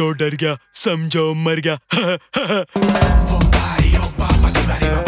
समझो डर गया समझो मर गया।